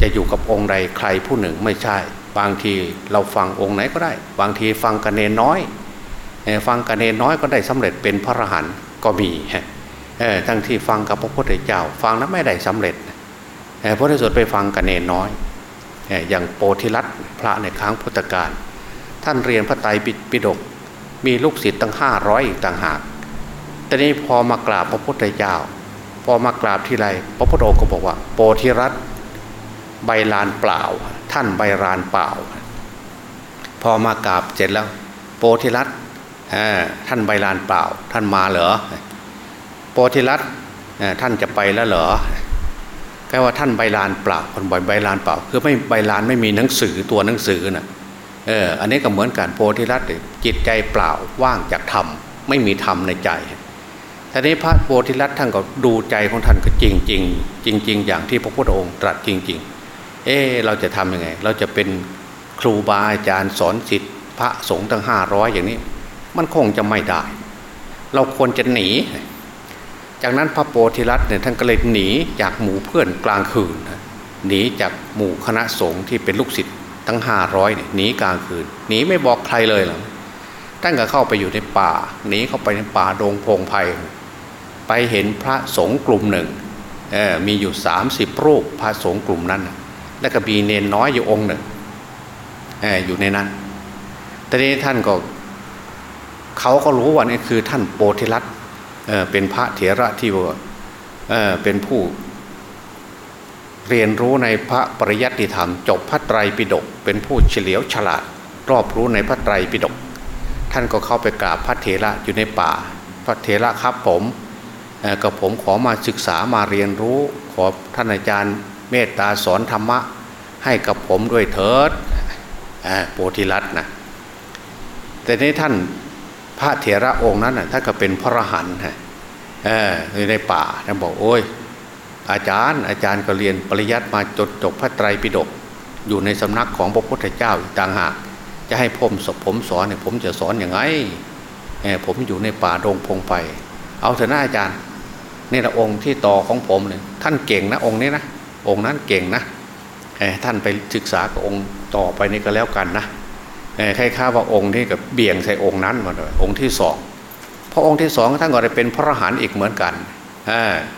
จะอยู่กับองค์ใดใครผู้หนึ่งไม่ใช่ บางทีเราฟังองค์ไหนก็ได้ บางทีฟังกันเนน้อย ฟังกันเนน้อยก็ได้สำเร็จเป็นพระอรหันต์ก็มีทั้งที่ฟังกับพระพุทธเจ้า ฟังแล้วไม่ได้สำเร็จพระที่สุดไปฟังกันเนน้อย อย่างโปธิรัตพระในค้างพุทธการท่านเรียนพระไตรปิฎกมีลูกศิษย์ตั้งห้าร้อยอีกต่างหากแต่นี้พอมากราบพระพุทธเจ้า พอมากราบที่ไรพระพุทธองค์ก็บอกว่า โปธิรัตใบลานเปล่า ท่านใบลานเปล่า พอมากราบเสร็จแล้ว โปธิรัตท่านใบลานเปล่า ท่านมาเหรอโปธิรัตท่านจะไปแล้วเหรอ แค่ว่าท่านใบลานเปล่าคนบ่อยใบลานเปล่า คือไม่ใบลานไม่มีหนังสือตัวหนังสือนะ่ะเอออันนี้ก็เหมือนกันโพธิรัตจิตใจเปล่าว่างจากธรรมไม่มีธรรมในใจทีนี้พระโพธิรัตท่านก็ดูใจของท่านก็จริงจริงจริงจริงอย่างที่พระพุทธองค์ตรัสจริง ๆ เออเราจะทํำยังไง เราจะเป็นครูบาอาจารย์สอนสิทธิพระสงฆ์ตั้งห้าร้อยอย่างนี้ มันคงจะไม่ได้ เราควรจะหนี จากนั้นพระโพธิรัตเนี่ยท่านก็เลยหนีจากหมู่เพื่อนกลางคืนหนีจากหมู่คณะสงฆ์ที่เป็นลูกศิษย์ทั้งห้าร้อยหนีกลางคืนหนีไม่บอกใครเลยหรอท่านก็เข้าไปอยู่ในป่าหนีเข้าไปในป่าดงพงไพ่ไปเห็นพระสงฆ์กลุ่มหนึ่งมีอยู่สามสิบรูปพระสงฆ์กลุ่มนั้น แล้วก็มีเนนน้อยอยู่องค์หนึ่งออยู่ในนั้นตอนนี้ท่านก็เขาก็รู้ว่านี่คือท่านโปธิรัต เป็นพระเถระที่ว่าเเป็นผู้เรียนรู้ในพระปริยัติธรรม จบพระไตรปิฎกเป็นผู้เฉลียวฉลาด รอบรู้ในพระไตรปิฎกท่านก็เข้าไปกราบพระเถระอยู่ในป่า พระเถระครับผมกับผมขอมาศึกษามาเรียนรู้ ขอท่านอาจารย์เมตตาสอนธรรมะ ให้กับผมด้วยเถิดโพธิรัตน์นะแต่ในท่าน พระเถระองค์นั้นท่านก็เป็นพระรหันต์อยู่ในป่าท่านบอกโอ้ย อาจารย์ อาจารย์ก็เรียนปริยัติมาจดจบพระไตรปิฎกอยู่ในสำนักของพระพุทธเจ้าต่างหาก จะให้ผมสผมสอนเนี่ยผมจะสอนอยังไงผมอยู่ในป่าดงพงไป เอาเถอะนะอาจารย์นี่ละองค์ที่ต่อของผมเลยท่านเก่งนะองค์นี้นะองค์นั้นเก่งนะท่านไปศึกษากับองค์ต่อไปนี่ก็แล้วกันนะ ใครข้าว่าองค์ที่กับเบี่ยงใส่องค์นั้นมาเลยองค์ที่สองพระองค์ที่สองท่านก็ได้เป็นพระอรหันต์อีกเหมือนกัน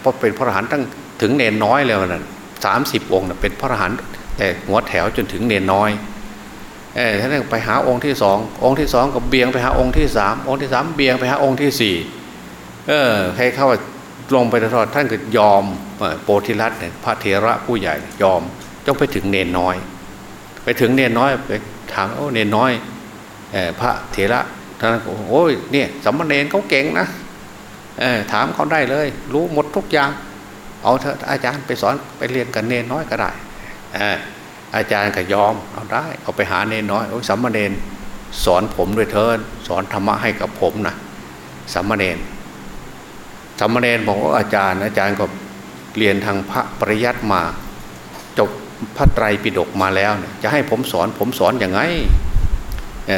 เพราะเป็นพระอรหันต์ตั้งถึงเนนน้อยแล้วนั่นสามสิบองค์เป็นพระอรหันต์แต่หัวแถวจนถึงเนนน้อยท่านไปหาองค์ที่สององค์ที่สองก็เบี่ยงไปหาองค์ที่สามองค์ที่สามเบี่ยงไปหาองค์ที่สี่เออใครเข้าลงไปทอดท่านก็ยอมโพธิรัตน์เนี่ยพระเถระผู้ใหญ่ยอมจงไปถึงเนนน้อย ถึงเนนน้อยไปถามโอ้เนนน้อยพระเถระท่านก็โอ้ยเนี่ยสัมมาเนนเขาเก่งนะถามเขาได้เลย รู้หมดทุกอย่าง เอาเถอะอาจารย์ไปสอนไปเรียนกับเนนน้อยก็ได้อาจารย์ก็ยอมเอาได้ เอาไปหาเนนน้อยโอ้สัมมาเนนสอนผมด้วยเถินสอนธรรมะให้กับผมนะสัมมาเนนสัมมาเนนบอกว่าอาจารย์ อาจารย์ก็เรียนทางพระปริยัติมา พระไตรปิฎกมาแล้วเนี่ยจะให้ผมสอนผมสอนอย่างไง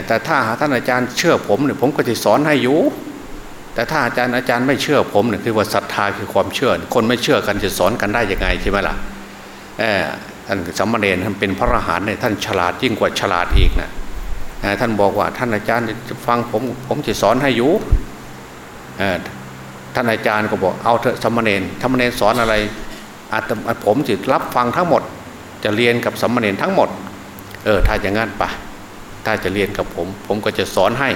แต่ถ้าท่านอาจารย์เชื่อผมเนี่ยผมก็จะสอนให้อยู่แต่ถ้าอาจารย์อาจารย์ไม่เชื่อผมเนี่ยคือว่าศรัทธาคือความเชื่อ คนไม่เชื่อกันจะสอนกันได้ยังไงใช่ไหมล่ะท่านสัมมาเนรท่านเป็นพระอรหันต์เนี่ยท่านฉลาดยิ่งกว่าฉลาดอีกนะท่านบอกว่าท่านอาจารย์จะฟังผมผมจะสอนให้อยู่ท่านอาจารย์ก็บอกเอาเถอะสัมมาเนรสัมมาเนรสอนอะไรอาตผมจะรับฟังทั้งหมด จะเรียนกับสัมมาเนรทั้งหมด เออถ้าอย่างนั้นปะถ้าจะเรียนกับผม ผมก็จะสอนให้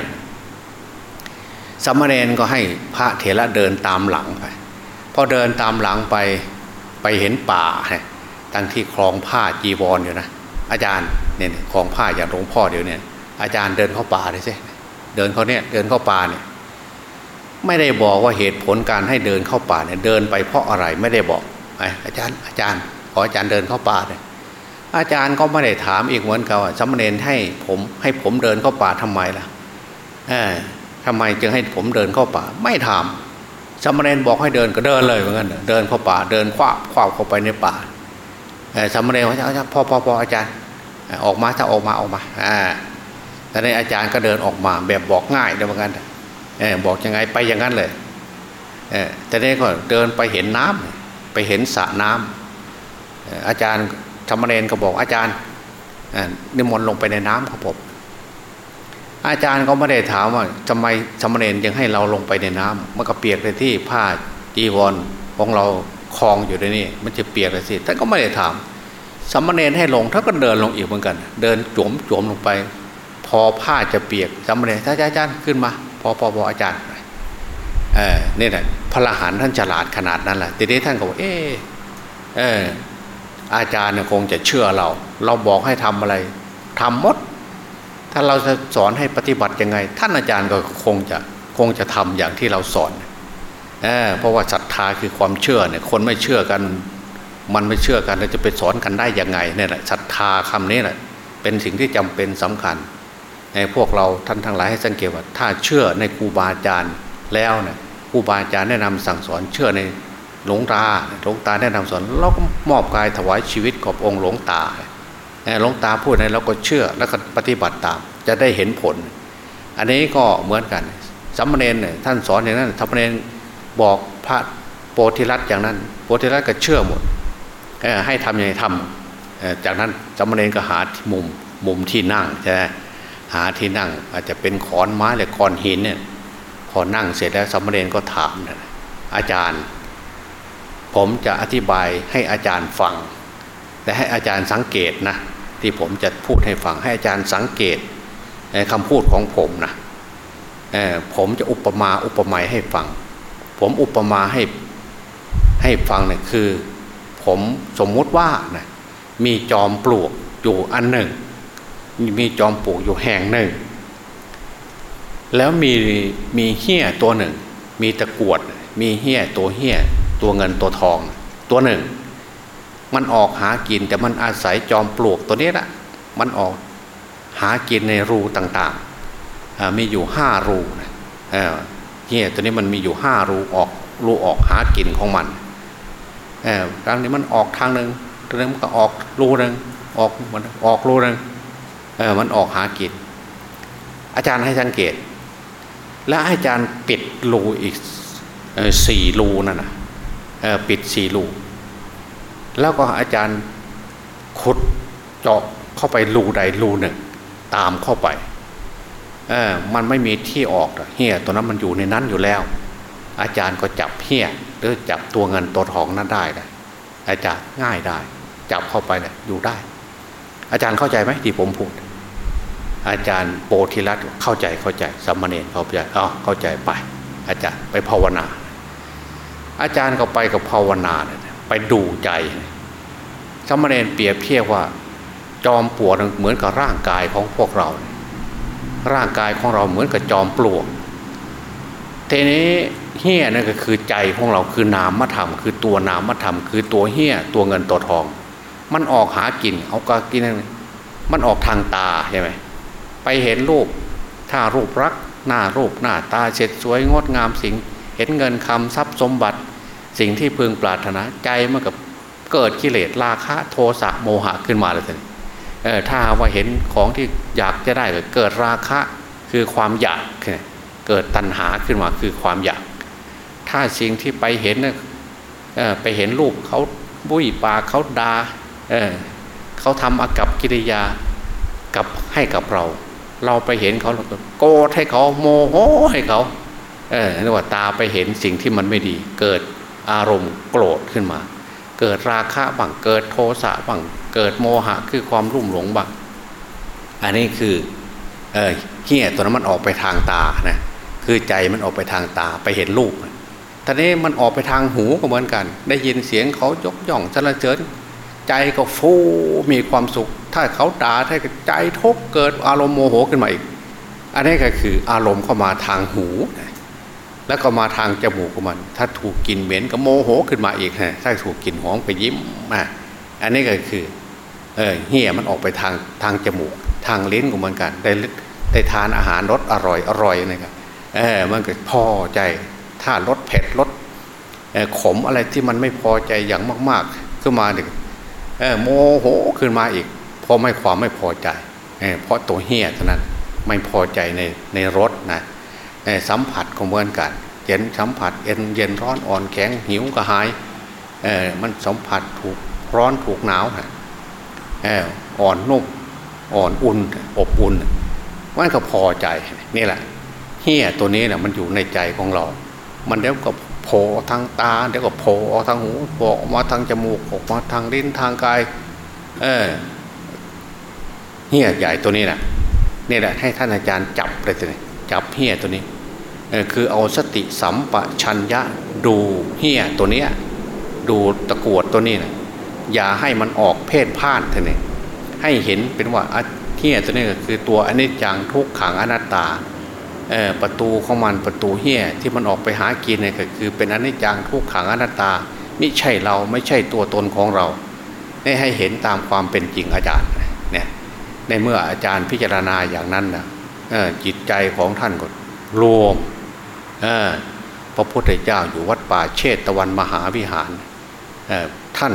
สัมมาเนรก็ให้พระเถระเดินตามหลังไปพอเดินตามหลังไปไปเห็นป่าตั้งที่คลองผ้าจีวรอยู่นะอาจารย์เนี่ยคลองผ้าอย่างหลวงพ่อเดี๋ยวนี้อาจารย์เดินเข้าป่าเลยสิเดินเขาเนี่ยเดินเข้าป่าเนี่ยไม่ได้บอกว่าเหตุผลการให้เดินเข้าป่าเนี่ยเดินไปเพราะอะไรไม่ได้บอกอาจารย์อาจารย์ขออาจารย์เดินเข้าป่าเนี่ย อาจารย์ก็ไม่ได้ถามอีกเหมือนกันว่าสมณเณรให้ผมให้ผมเดินเข้าป่าทำไมล่ะเออทำไมจึงให้ผมเดินเข้าป่า ไม่ถามสมณเณรบอกให้เดินก็เดินเลยเหมือนกันเดินเข้าป่าเดินคว้าคว้าเข้าไปในป่าสมณเณรว่าอาจารย์พอพอพออาจารย์ ออกมาถ้าออกมาออกมาอ่าแต่ในอาจารย์ก็เดินออกมาแบบบอกง่ายเดียวกันบอกยังไงไปอย่างนั้นเลยแต่นี้ก็เดินไปเห็นน้ำไปเห็นสระน้ำอาจารย์ ธรรมเนก็บอกอาจารย์นิมนต์ลงไปในน้ำครับผมอาจารย์ก็ไม่ได้ถามว่าทำไมธรรมเนยังให้เราลงไปในน้ำมันก็เปียกเลยที่ผ้าจีวรของเราคลองอยู่ในนี่มันจะเปียกเลยสิท่านก็ไม่ได้ถามสมณเณรให้ลงท่านก็เดินลงอีกเหมือนกัน เดินจมจมลงไป พอผ้าจะเปียกสมณเณรท่านอาจารย์ขึ้นมา พอพอพออาจารย์เออนี่แหละพระหันท่านฉลาดขนาดนั้นแหละทีนี้ท่านก็บอกเออเออ อาจารย์คงจะเชื่อเรา เราบอกให้ทำอะไรทำหมด ถ้าเราจะสอนให้ปฏิบัติยังไง ท่านอาจารย์ก็คงจะคงจะทำอย่างที่เราสอนเเพราะว่าศรัทธาคือความเชื่อเนี่ยคนไม่เชื่อกัน มันไม่เชื่อกันเราจะไปสอนกันได้ยังไงเนี่ยแหละศรัทธาคำนี้แหละเป็นสิ่งที่จำเป็นสำคัญในพวกเราท่านทั้งหลายให้สังเกตว่าถ้าเชื่อในครูบาอาจารย์แล้วเนี่ยครูบาอาจารย์แนะนำสั่งสอนเชื่อใน หลวงตาหลวงตาแนะนำสอนเราก็มอบกายถวายชีวิตกับองค์หลวงตาหลวงตาพูดอะไรเราก็เชื่อแล้วก็ปฏิบัติตาม จะได้เห็นผล อันนี้ก็เหมือนกันสัมมาเนนท่านสอนอย่างนั้นสัมมาเนนบอกพระโพธิรัตอย่างนั้นโพธิรัตก็เชื่อหมดให้ทำอย่างไรทำจากนั้นสัมมาเนนก็หามุมมุมที่นั่งใช่ไหมหาที่นั่งอาจจะเป็นขอนไม้หรือขอนหินเนี่ยพอนั่งเสร็จแล้วสัมมาเนนก็ถามอาจารย์ ผมจะอธิบายให้อาจารย์ฟัง แต่ให้อาจารย์สังเกตนะที่ผมจะพูดให้ฟังให้อาจารย์สังเกตคำพูดของผมนะผมจะอุปมาอุปไมยให้ฟัง ผมอุปมาให้ให้ฟังเนี่ยคือ ผมสมมุติว่านะมีจอมปลวกอยู่อันหนึ่ง มีจอมปลวกอยู่แห่งหนึ่ง แล้วมีมีเหี้ยตัวหนึ่ง มีตะกวด มีเหี้ยตัวเหี้ย ตัวเงินตัวทอง ตัวหนึ่ง มันออกหากินแต่มันอาศัยจอมปลวกตัวนี้แหละมันออกหากินในรูต่างๆ มีอยู่ห้ารูเนี่ยตัวนี้มันมีอยู่ห้ารูออกรูออกหากินของมันครั้งนี้มันออกทางหนึ่งตัวนึงมันก็ออกรูหนึ่งออกมันออกรูหนึ่งมันออกหากิน อาจารย์ให้สังเกต และอาจารย์ปิดรูอีกสี่รูนั่นนะ ปิดสี่รูแล้วก็อาจารย์ขุดเจาะเข้าไปรูใดรูหนึ่ง ตามเข้าไปมันไม่มีที่ออกเฮียตัวนั้นมันอยู่ในนั้นอยู่แล้ว อาจารย์ก็จับเฮียหรือจับตัวเงินตัวทองนั้นได้เลยอาจารย์ง่ายได้ จับเข้าไปเลยอยู่ได้ อาจารย์เข้าใจไหมที่ผมพูด อาจารย์โปธิรัตเข้าใจเข้าใจสัมมาเนรเข้าใจอ๋อเข้าใจไป อาจารย์ไปภาวนา อาจารย์ก็ไปกับภาวนาไปดูใจสมณเณรเปรียบเทียบว่า จอมปลวกเหมือนกับร่างกายของพวกเรา ร่างกายของเราเหมือนกับจอมปลวกทีนี้เฮี้ยนั่นก็คือใจของเราคือนามธรรม คือตัวนามธรรม คือตัวเฮี้ยตัวเงินตัวทอง มันออกหากินเอาก็กินมันออกทางตาใช่ไหมไปเห็นรูป ถ้ารูปรักหน้ารูปหน้าตาเฉดสวยงดงามสิ่ง เห็นเงินคำทรัพย์สมบัติ สิ่งที่พึงปรารถนาใจมันกับเกิดกิเลสราคะโทสะโมหะขึ้นมาเลยทีถ้าว่าเห็นของที่อยากจะได้เกิดราคะคือความอยากเกิดตัณหาขึ้นมาคือความอยาก ถ้าสิ่งที่ไปเห็นไปเห็นรูปเขาบุยปาเขาดาเเขาทำอากับกิริยากับให้กับเรา เราไปเห็นเขาเราก็โกรธให้เขาโมโหให้เขา เออเรียกว่าตาไปเห็นสิ่งที่มันไม่ดี เกิดอารมณ์โกรธขึ้นมา เกิดราคะบ้างเกิดโทสะบ้างเกิดโมหะคือความรุ่มหลงบ้างอันนี้คือเออเหี้ยตัวนั้นมันออกไปทางตานะคือใจมันออกไปทางตาไปเห็นรูปตอนนี้มันออกไปทางหูก็เหมือนกัน ได้ยินเสียงเขายกย่องสรรเสริญใจก็ฟูมีความสุข ถ้าเขาด่าถ้าใจทุกเกิดอารมณ์โมโหขึ้นมาอีก อันนี้ก็คืออารมณ์เข้ามาทางหู แล้วก็มาทางจมูกของมัน ถ้าถูกกินเหม็นก็โมโหขึ้นมาอีกฮะถ้าถูกกินหอมไปยิ้มอะอันนี้ก็คือเออเหี้ยมันออกไปทางทางจมูก ทางลิ้นของมันกันได้ได้ทานอาหารรสอร่อยอร่อยนะครับเออมันก็พอใจถ้ารสเผ็ดรสขมอะไรที่มันไม่พอใจอย่างมาก ๆ ขึ้นมาเนี่ยโมโหขึ้นมาอีกเพราะไม่ความไม่พอใจเเพราะตัวเฮี้ยเท่านั้นไม่พอใจในในรถนะ สัมผัสของเหมือนกันเย็นสัมผัสเย็นเย็นร้อนอ่อนแข็งหิวกระหายมันสัมผัสถูกร้อนถูกหนาวอ่อนนุ่มอ่อนอุ่นอบอุ่นมันก็พอใจนี่แหละเฮี้ยตัวนี้นี่ยมันอยู่ในใจของเรา มันเดี๋ยวก็โผล่ทางตาเดี๋ยวก็โผล่ออกทางหูโผล่ออกมาทางจมูกออกมาทางลิ้นทางกาย เออเหี้ยใหญ่ตัวนี้นะนี่แหละให้ท่านอาจารย์จับเลยตัวนี้จับเหี้ยตัวนี้ คือเอาสติสัมปชัญญะดูเหี้ยตัวเนี้ยดูตะกวดตัวนี้นะอย่าให้มันออกเพศพ่านเท่านี้ให้เห็นเป็นว่าเหี้ยตัวนี้คือตัวอนิจจังทุกขังอนัตตาประตูของมันประตูเฮี้ยที่มันออกไปหากินเนี่ยก็คือเป็นอนิจจังทุกขังอนัตตาไม่ใช่เราไม่ใช่ตัวตนของเราให้เห็นตามความเป็นจริงอาจารย์เนี่ยในเมื่ออาจารย์พิจารณาอย่างนั้นนะจิตใจของท่านก็รวม พระพุทธเจ้าอยู่วัดป่าเชตตะวันมหาวิหารท่าน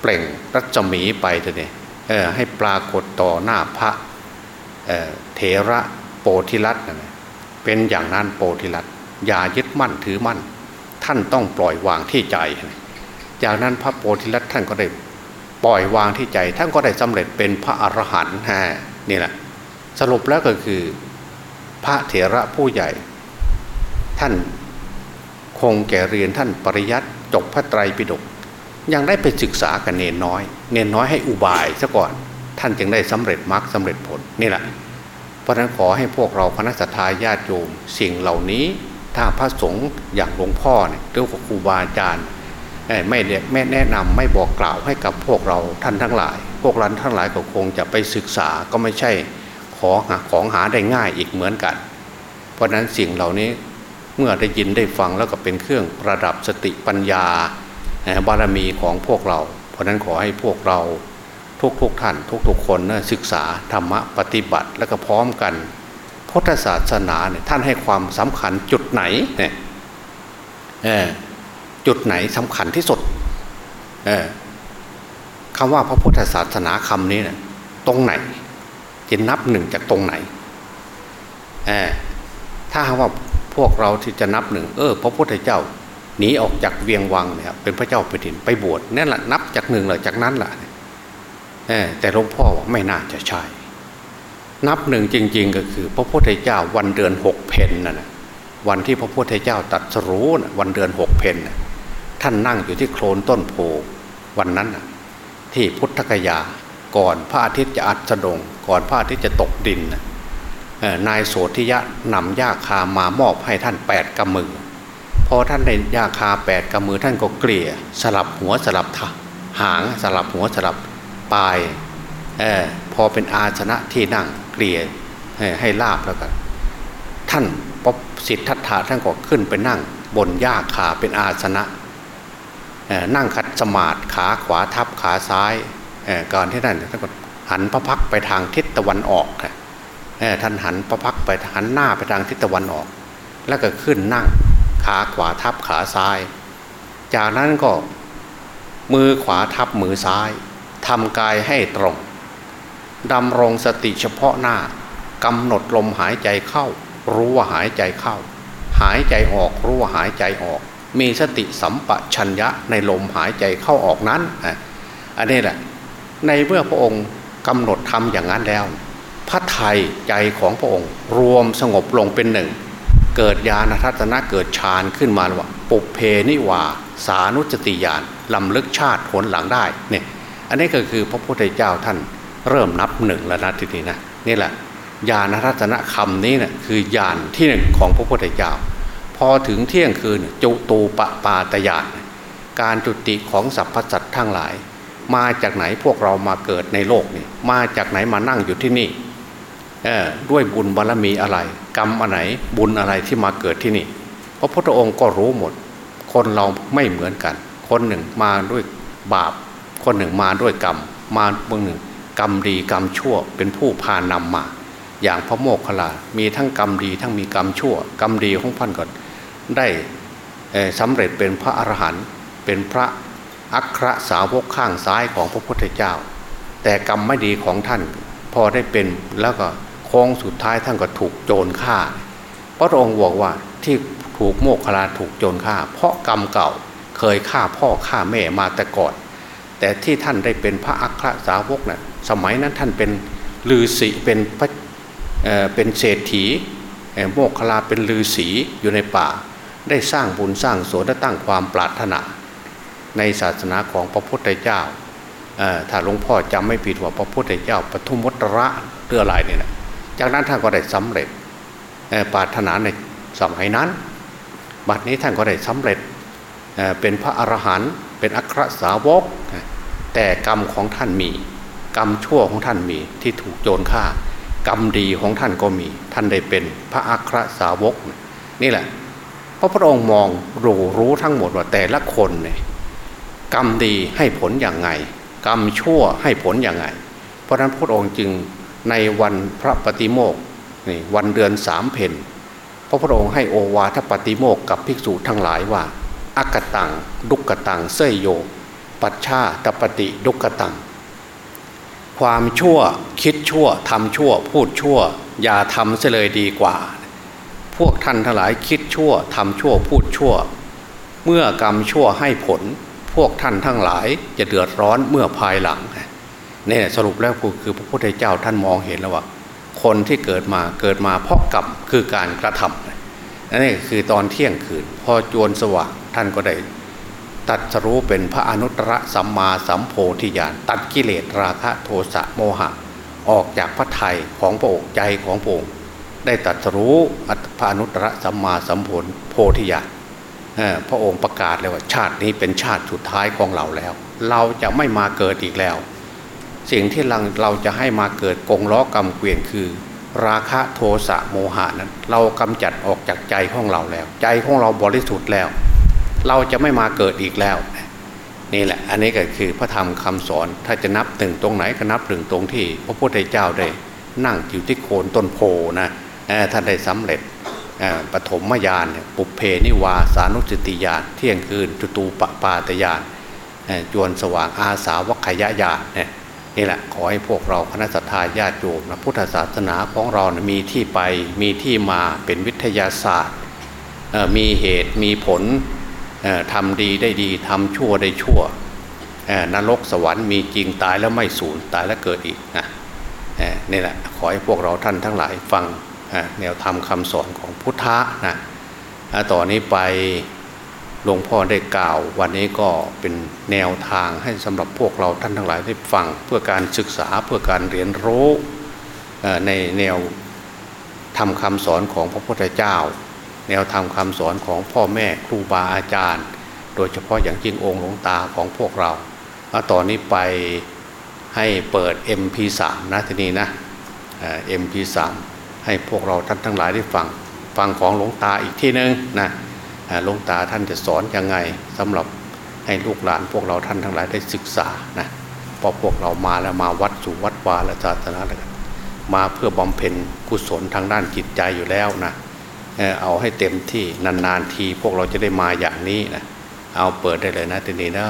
เปล่งรัศมีไปตัวนี้ให้ปรากฏต่อหน้าพระเถระโปธิรัตน์เป็นอย่างนั้นโปธิลัตน์อย่ายึดมั่นถือมั่น ท่านต้องปล่อยวางที่ใจ จากนั้นพระโปธิลัตน์ท่านก็ได้ปล่อยวางที่ใจ ท่านก็ได้สำเร็จเป็นพระอรหันต์นี่แหละสรุปแล้วก็คือ พระเถระผู้ใหญ่ ท่านคงแก่เรียนท่านปริยัติจบพระไตรปิฎกยังได้ไปศึกษากับเนนน้อย เนนน้อยให้อุบายซะก่อน ท่านจึงได้สำเร็จมรรคสาเร็จผลนี่แหละเพราะนั้นขอให้พวกเราพนักสัตยาญาติโยมสิ่งเหล่านี้ถ้าพระสงฆ์อย่างหลวงพ่อเนี่ยหรือครูบาอาจารย์ไม่ไม่แนะนำไม่บอกกล่าวให้กับพวกเราท่านทั้งหลาย พวกเราทั้งหลายก็คงจะไปศึกษาก็ไม่ใช่ขอหาของหาได้ง่ายอีกเหมือนกัน เพราะนั้นสิ่งเหล่านี้ เมื่อได้ยินได้ฟังแล้วก็เป็นเครื่องประดับสติปัญญาบารมีของพวกเรา เพราะนั้นขอให้พวกเราทุกทุกท่าน ทุกทุกคนนะศึกษาธรรมะปฏิบัติแล้วก็พร้อมกัน พุทธศาสนาเนี่ยท่านให้ความสำคัญจุดไหนเนี่ยจุดไหนสำคัญที่สุดคำว่าพระพุทธศาสนาคำนี้เนี่ยตรงไหนจะนับหนึ่งจากตรงไหนถ้าว่า วกเราที่จะนับหนึ่งเออพระพุทธเจ้าหนีออกจากเวียงวังเนี่ยเป็นพระเจ้าแผ่นดินไปบวชนั่นแหละนับจากหนึ่งเลยจากนั้นแหละแต่หลวงพ่อว่าไม่น่าจะใช่ นับหนึ่งจริง ๆ ก็คือ พระพุทธเจ้าวันเดือนหกเพนนะ่ะวันที่พระพุทธเจ้าตัดสรู้นะวันเดือนหกเพนนะท่านนั่งอยู่ที่โคลนต้นโพวันนั้นนะที่พุทธกยาก่อนพระอาทิตย์จะอัดสดง ก่อนพระอาทิตย์จะตกดินนะ นายโสธิยะนำยาคามามอบให้ท่านแปดกำมือพอท่านได้ยาคาแปดกำมือท่านก็เกลี่ยสลับหัวสลับหางสลับหัวสลับปลายอพอเป็นอาชนะที่นั่งเกลี่ยให้ลาบแล้วกันท่านปบสิทธัตถะท่านก็ขึ้นไปนั่งบนหญ้าขาเป็นอาสนะนั่งขัดสมาธิขาขวาทับขาซ้ายก่อนที่นั่นท่านก็หันพระพักไปทางทิศตะวันออก ท่านหันพระพักไปหันหน้าไปทางทิศตะวันออก แล้วก็ขึ้นนั่งขาขวาทับขาซ้าย จากนั้นก็มือขวาทับมือซ้ายทำกายให้ตรงดำรงสติเฉพาะหน้ากำหนดลมหายใจเข้า รู้ว่าหายใจเข้า หายใจออกรู้ว่าหายใจออก มีสติสัมปชัญญะในลมหายใจเข้าออกนั้นอันนี้แหละในเมื่อพระองค์กำหนดทำอย่างนั้นแล้ว พระไทยใจของพระองค์ รวมสงบลงเป็นหนึ่ง เกิดญาณทัศนะเกิดฌานขึ้นมาว่า ปุเพนิวา สานุจติญาณลำลึกชาติผลหลังได้เนี่ยอันนี้ก็คือพระพุทธเจ้าท่านเริ่มนับหนึ่งแล้วนะทีนี้นะนี่แหละญาณรัตนคำนี้เนะี่ยคือญาณที่หนึ่งของพระพุทธเจ้า พอถึงเที่ยงคืนจุตูปปาตญาณการจุติของสรรพสัตว์ทั้งหลาย มาจากไหนพวกเรามาเกิดในโลกนี่มาจากไหนมานั่งอยู่ที่นี่ ด้วยบุญบารรมีอะไร กรรมอะไรบุญอะไรที่มาเกิดที่นี่พระพุทธองค์ก็รู้หมด คนเราไม่เหมือนกัน คนหนึ่งมาด้วยบาป คนหนึ่งมาด้วยกรรม มาเมืองหนึ่ง กรรมดีกรรมชั่ว เป็นผู้พานำมา อย่างพระโมกขลามีทั้งกรรมดีทั้งมีกรรมชั่ว กรรมดีของพันก่อนได้สำเร็จเป็นพระอรหันต์เป็นพระอัครสาวกข้างซ้ายของพระพุทธเจ้า แต่กรรมไม่ดีของท่าน พอได้เป็นแล้วก็ โค้งสุดท้ายท่านก็ถูกโจรฆ่า พระองค์บอกว่าที่ถูกโมกขลาถูกโจรฆ่า เพราะกรรมเก่าเคยฆ่าพ่อฆ่าแม่มาแต่ก่อน แต่ที่ท่านได้เป็นพระอัครสาวกนะ่ะสมัยนั้นท่านเป็นลือศีเป็นพระเเป็นเศรษฐีโมกขลาเป็นลือศีอยู่ในป่า ได้สร้างบุญสร้างสวนและตั้งความปรารถนา ในศาสนาของพระพุทธเจ้าถ้าหลวงพ่อจำไม่ผิดว่าพระพุทธเจ้าปทุมวัตระเรืออะไรเนี่ยนะ จากนั้นท่านก็ได้สำเร็จปรารถนาในสมัยนั้น บัดนี้ท่านก็ได้สำเร็จเป็นพระอรหันต์เป็นอัครสาวก แต่กรรมของท่านมี กรรมชั่วของท่านมีที่ถูกโจรฆ่า กรรมดีของท่านก็มี ท่านได้เป็นพระอัครสาวก นี่แหละพระพุทธองค์มองรู้รู้ทั้งหมดว่าแต่ละคนเนี่ยกรรมดีให้ผลอย่างไง กรรมชั่วให้ผลอย่างไง เพราะนั้นพระองค์จึง ในวันพระปฏิโมกนี่วันเดือนสามเพนพระพุทธองค์ให้โอวาทปฏิโมกกับภิกษุทั้งหลายว่าอากตังดุกตังเสยโย ปัชชาตปฏิดุกตัง ความชั่วคิดชั่วทำชั่ว พูดชั่ว อย่าทำเสเลยดีกว่า พวกท่านทั้งหลายคิดชั่วทำชั่วพูดชั่ว เมื่อกรรมชั่วให้ผล พวกท่านทั้งหลายจะเดือดร้อนเมื่อภายหลังเนี่ยสรุปแล้วคือพระพุทธเจ้าท่านมองเห็นแล้วว่า คนที่เกิดมาเกิดมาเพราะกรรมคือการกระทำนั่นคือตอนเที่ยงคืน พอจวนสว่างท่านก็ได้ตัดสรู้เป็นพระอนุตตรสัมมาสัมโพธิญาณตัดกิเลสราคะโทสะโมหะ ออกจากพระไทยของพระองค์ใจของพระองค์ได้ตัดสรู้พระอนุตตรสัมมาสัมโพธิญาณพระองค์ประกาศเลยว่าชาตินี้เป็นชาติสุดท้ายของเราแล้ว เราจะไม่มาเกิดอีกแล้ว สิ่งที่เราเราจะให้มาเกิดกงล้อกรรมเกวียนคือ ราคะโทสะโมหะนั้น เรากำจัดออกจากใจของเราแล้ว ใจของเราบริสุทธิ์แล้ว เราจะไม่มาเกิดอีกแล้ว นี่แหละ อันนี้ก็คือพระธรรมคำสอนถ้าจะนับหนึ่งตรงไหนก็นับหนึ่งตรงที่ พระพุทธเจ้าได้นั่งอยู่ที่โคนต้นโพนะท่านได้สำเร็จปฐมญาณปุเพนิวาสานุสติญาณเที่ยงคืนจตูปปาตญาณจวนสว่างอาสาวัคยญาณนี่ นี่แหละขอให้พวกเราคณะสัตยาญาติโยมนะพุทธศาสนาของเรานะมีที่ไปมีที่มาเป็นวิทยาศาสตร์มีเหตุมีผลทำดีได้ดีทำชั่วได้ชั่วนรกสวรรค์มีจริงตายแล้วไม่สูญตายแล้วเกิดอีกนะนี่แหละขอให้พวกเราท่านทั้งหลายฟังแนวธรรมคำสอนของพุทธะนะต่อนนี้ไป หลวงพ่อได้กล่าว วันนี้ก็เป็นแนวทางให้สำหรับพวกเราท่านทั้งหลายได้ฟังเพื่อการศึกษาเพื่อการเรียนรู้ในแนวทำคำสอนของพระพุทธเจ้า แนวทางคำสอนของพ่อแม่ครูบาอาจารย์ โดยเฉพาะอย่างจริงองค์หลวงตาของพวกเราตอนนี้ไปให้เปิด MP3 นะทีนี้นะ MP3 ให้พวกเราท่านทั้งหลายได้ฟัง ฟังของหลวงตาอีกที่นึงนะ หลวงตาท่านจะสอนยังไงสำหรับให้ลูกหลานพวกเราท่านทั้งหลายได้ศึกษานะพอพวกเรามาแล้วมาวัดสู่วัดวาและศาสนาแล้วมาเพื่อบำเพ็ญกุศลทางด้านจิตใจอยู่แล้วนะเอาให้เต็มที่นานๆทีพวกเราจะได้มาอย่างนี้นะเอาเปิดได้เลยนะทีนี้นะ